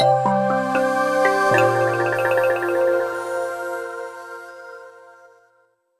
Bye.